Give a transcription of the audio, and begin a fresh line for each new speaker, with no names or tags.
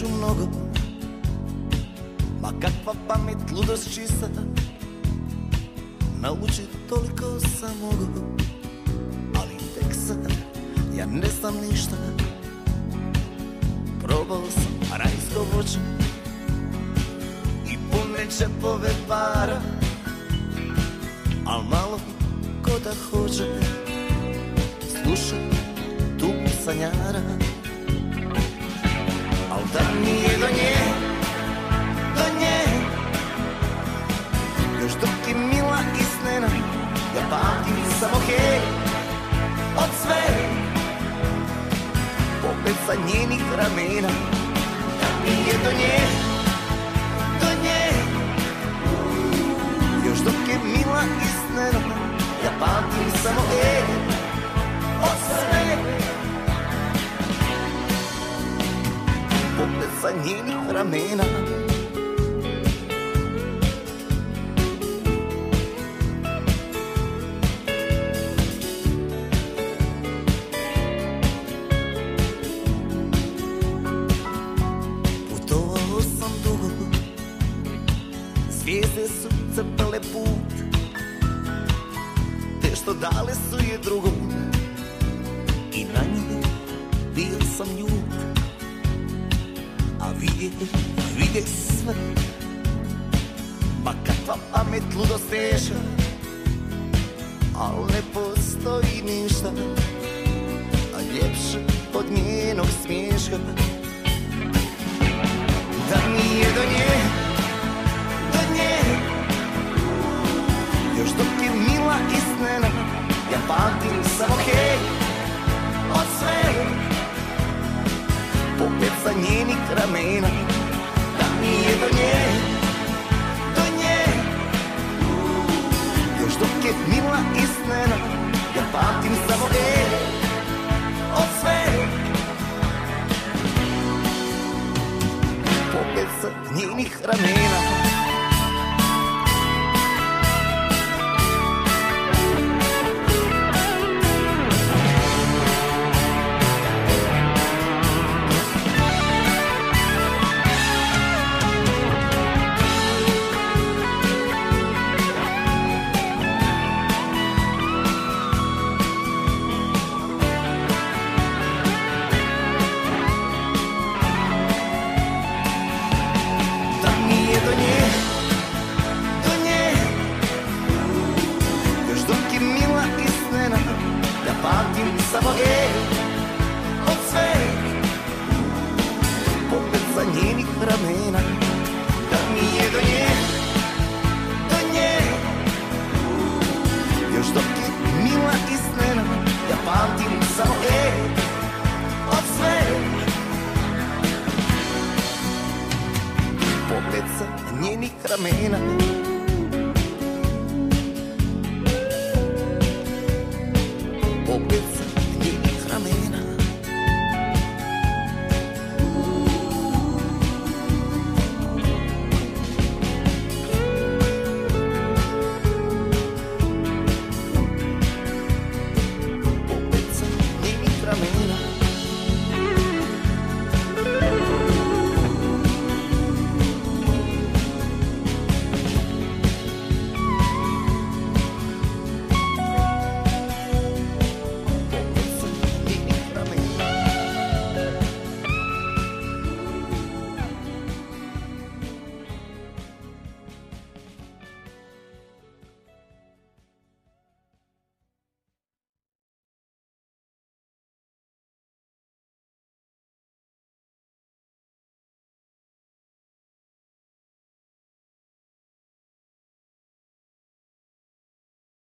Kažu mnogo. Ma kakva pamet, ludost čista. Naučit toliko sam mogu Ali tek sad, ja ne znam ništa. Probao sam rajsko voće I pune čepove para. Al malo ko da hoće Slušaj tu sanjara Al da mi je do nje Do nje. Još dok je mila i snena Ja pamtim samo hej Od sve. Popet sa njenih ramena Da mi je do nje Do nje. Još dok je mila i snena Ja pamtim samo hej Popet sa njenih ramena Putovao sam dugo Zvijezde su crtale put. Te što dale su je drugom I na nje A vidje, vidje sve. Ma kakva pamet ludost teša Al ne postoji ništa. A ljepše od njenog smiješka. Da mi ramena Da mi je do nje, do nje Još dok je mila i snena Ja pamtim samo hej Od sve. Popet sa njenih ramena sa njenih ramena. Da mi je do nje, do nje. Još dok je mila i snena Ja pamtim samo je Od sve. Popet sa njenih ramena